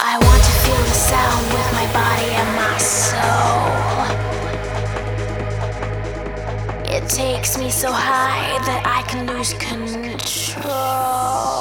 I want to feel the sound with my body and my soul. It takes me so high that I can lose control.